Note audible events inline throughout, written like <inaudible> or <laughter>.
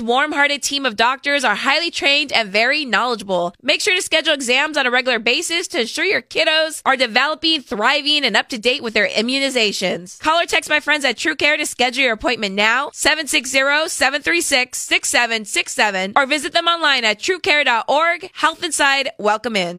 Warm hearted team of doctors are highly trained and very knowledgeable. Make sure to schedule exams on a regular basis to ensure your kiddos are developing, thriving, and up to date with their immunizations. Call or text my friends at True Care to schedule your appointment now, 760-736-6767, or visit them online at truecare.org. Health Inside, welcome in.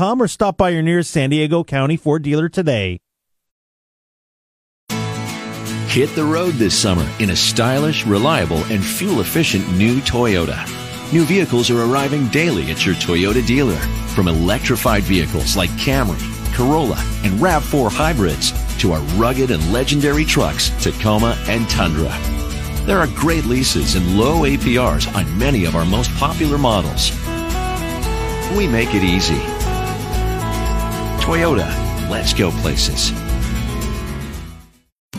or stop by your nearest San Diego County Ford dealer today. Hit the road this summer in a stylish, reliable, and fuel efficient new Toyota. New vehicles are arriving daily at your Toyota dealer. From electrified vehicles like Camry, Corolla, and RAV4 hybrids to our rugged and legendary trucks, Tacoma and Tundra. There are great leases and low APRs on many of our most popular models. We make it easy. Toyota, let's go places.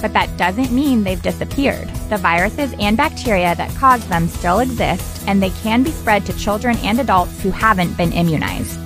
but that doesn't mean they've disappeared. The viruses and bacteria that cause them still exist, and they can be spread to children and adults who haven't been immunized.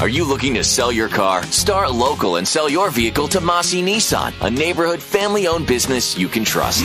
Are you looking to sell your car? Start local and sell your vehicle to Mossy Nissan, a neighborhood family owned business you can trust.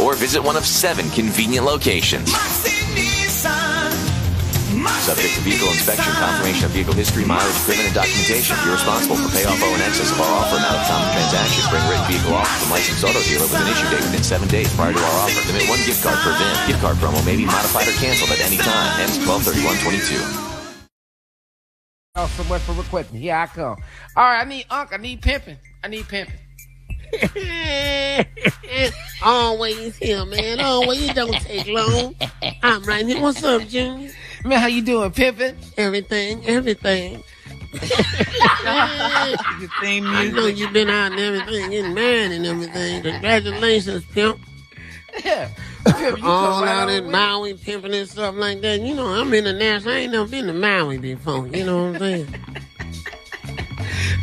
or visit one of seven convenient locations. Subject to vehicle inspection, confirmation of vehicle history, mileage, equipment, and documentation. If you're responsible for payoff owe in excess of our offer amount of of transaction, bring written vehicle off from licensed auto dealer with an issue date within seven days prior to our offer. Limit one gift card per VIN. Gift card promo may be modified or canceled at any time. Ends 12-31-22. Oh, somewhere for equipment. Here I come. All right, I need Unc. I need pimping. I need pimping. Always here, man. Always. It don't take long. I'm right here. What's up, Junior? Man, how you doing, pimping? Everything, everything. <laughs> Theme I know you've been out and everything, getting married and everything. Congratulations, pimp. Yeah. Pimp, you All out in Maui pimping and stuff like that. You know, I'm international. I ain't never been to Maui before. You know what I'm saying? <laughs>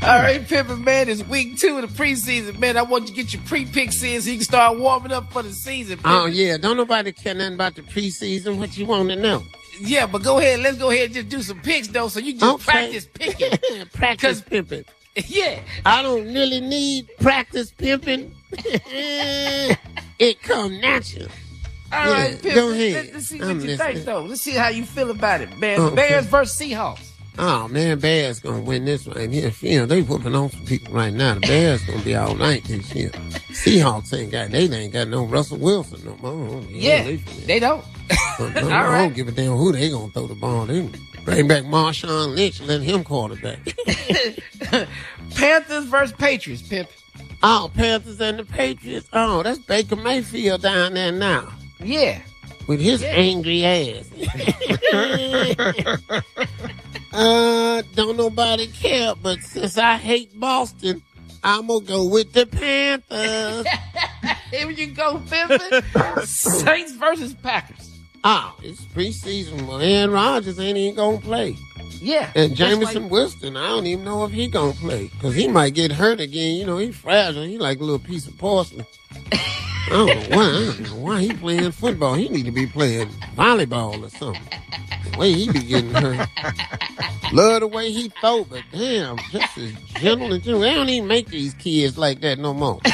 All right, Pimpin' man, it's week two of the preseason, man. I want you to get your pre-picks in so you can start warming up for the season. Oh yeah, don't nobody care nothing about the preseason. What you want to know? yeah, but go ahead. Let's go ahead and just do some picks, though, so you just Okay. practice picking. <laughs> practice pimping. <laughs> yeah. I don't really need practice pimping. <laughs> it come natural. All Yeah, right, Pimpin'. go ahead. Let, us see what I'm you listening. think, though. Let's see how you feel about it, man. Okay. Bears versus Seahawks. Oh man, Bears gonna win this right here. You know, they whooping on some people right now. The Bears gonna be all night this year. Seahawks ain't got they ain't got no Russell Wilson no more. Oh, yeah, they, they don't. no, <laughs> I don't give a damn who they gonna throw the ball. They bring back Marshawn Lynch and let him quarterback. <laughs> Panthers versus Patriots, Pimp. oh, Panthers and the Patriots. Oh, that's Baker Mayfield down there now Yeah. with his angry ass. <laughs> uh, don't nobody care, but since I hate Boston, I'm gonna go with the Panthers. <laughs> Here you go, Pimpin. <laughs> Saints versus Packers. Oh, it's preseason. Well, Aaron Rodgers ain't even gonna play. Yeah. And Jameson like- Winston, I don't even know if he gonna play. Cause he might get hurt again. You know, he's fragile. He like a little piece of porcelain. <laughs> I don't know why. I why he playing football. He need to be playing volleyball or something. The way he be getting hurt. Love the way he throw, but damn, just as gentle and gentle. They don't even make these kids like that no more. <laughs>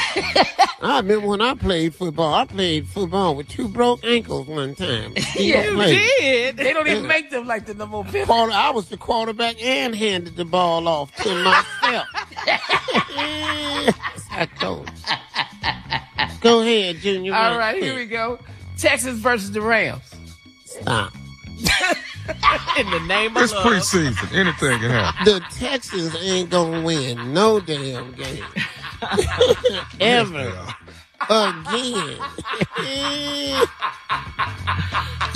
I remember when I played football. I played football with two broke ankles one time. Yeah, played. did. They don't even Yeah. make them like the no more Pimp. Quarter, I was the quarterback and handed the ball off to myself. <laughs> I told you. Go ahead, Junior. All right, here we go. Texas versus the Rams. Stop. <laughs> In the name of It's love. preseason. Anything can happen. The Texans ain't gonna win no damn game. <laughs> Ever. Again.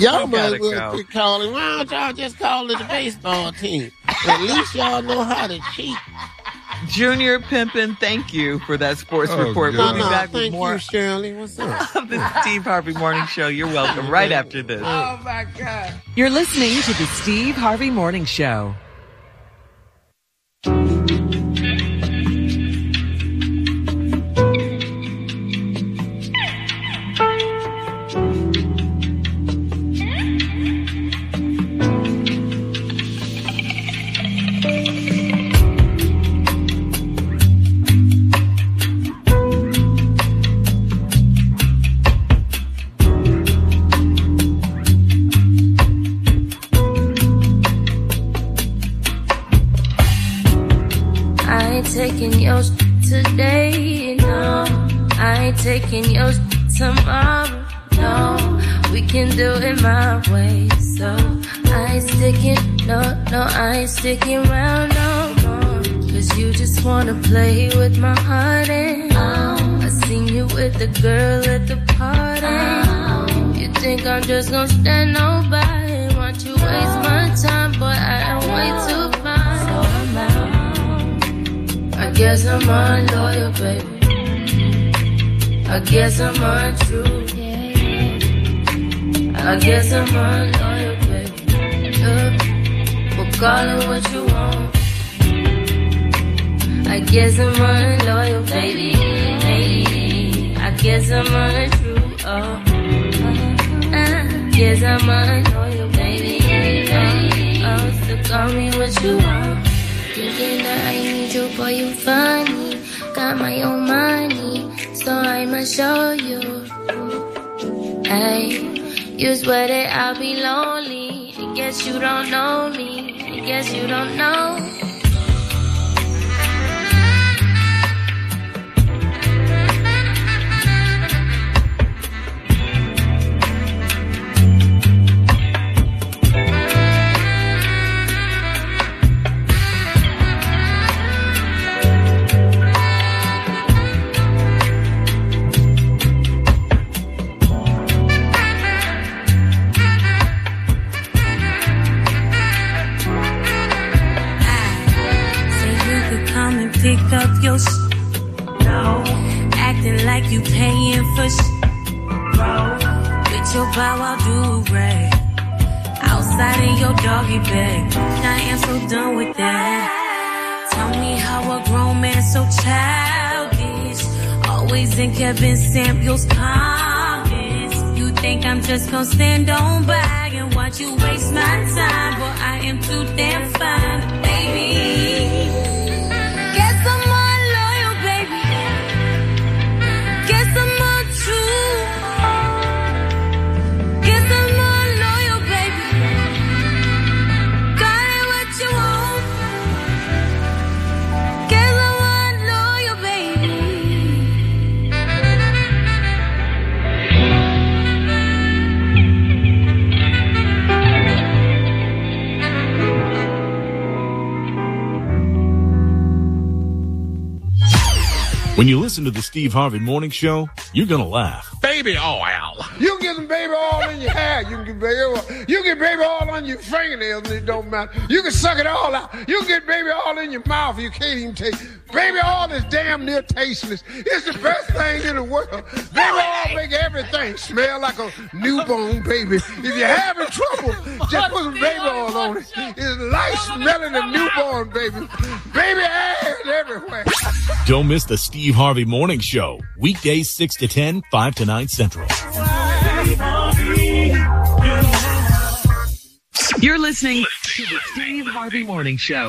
y'all might as well quit calling. Why don't y'all just call it a baseball team? At least y'all know how to cheat. Junior Pimpin, thank you for that sports Oh, report. good. We'll be No, no, back with thank more you, Shirley. What's up? <laughs> of the Steve Harvey Morning Show. You're welcome. Right after this. Oh, oh my God. You're listening to the Steve Harvey Morning Show. Taking yours today, no. I ain't taking yours tomorrow, no. We can do it my way, so I ain't sticking, no, no, I ain't sticking around no more. Cause you just wanna play with my heart and oh, I seen you with the girl at the party. You think I'm just gonna stand nobody? Want you waste my time, boy, I am way too guess I'm unloyal, baby. I guess I'm untrue. I guess I'm unloyal, baby. Yeah. Well, call it what you want. I guess I'm unloyal, baby. I guess I'm untrue. Oh, I guess I'm unloyal, baby. Oh, oh, so call me what you want. Thinking I need you, boy, you funny. Got my own money, so I'ma show you. Hey, you swear that I'll be lonely. I guess you don't know me. I guess you don't know. Doggy bag. I am so done with that. Tell me how a grown man so childish. Always in Kevin Samuels' comments. You think I'm just gonna stand on by and watch you waste my time? But I am too damn fine, baby. When you listen to the Steve Harvey Morning Show, you're going to laugh. Baby oil. You can get some baby oil in your hair. You can get baby oil. You can get baby oil on your fingernails and it don't matter. You can suck it all out. You can get baby oil in your mouth. You can't even take. Baby oil is damn near tasteless. It's the best thing in the world. Baby oil make everything smell like a newborn baby. If you're having trouble, just put some baby oil on it. It's like smelling a newborn baby. Baby ass everywhere. Don't miss the Steve Harvey Morning Show. Weekdays 6 to 10, 5 to 9 Central. You're listening to the Steve Harvey Morning Show.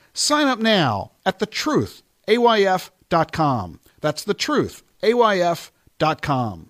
Sign up now at thetruthayf.com. That's thetruthayf.com.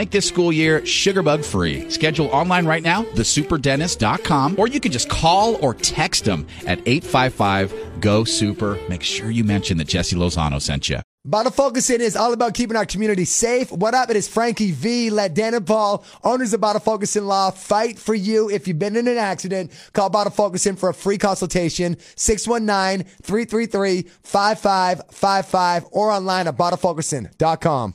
Make this school year sugarbug free. Schedule online right now, thesuperdentist.com, or you can just call or text them at 855 GO SUPER. Make sure you mention that Jesse Lozano sent you. Bottle Focusing is all about keeping our community safe. What up? It is Frankie V. Let Dan and Paul, owners of Bottle Focusing Law, fight for you. If you've been in an accident, call Bottle Focusing for a free consultation, 619-333-5555 or online at bottlefocusing.com.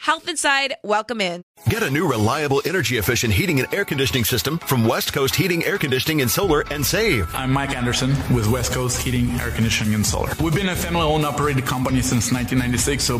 Health Inside, welcome in. Get a new reliable energy efficient heating and air conditioning system from West Coast Heating, Air Conditioning and Solar and save. I'm Mike Anderson with West Coast Heating, Air Conditioning and Solar. We've been a family owned operated company since 1996, so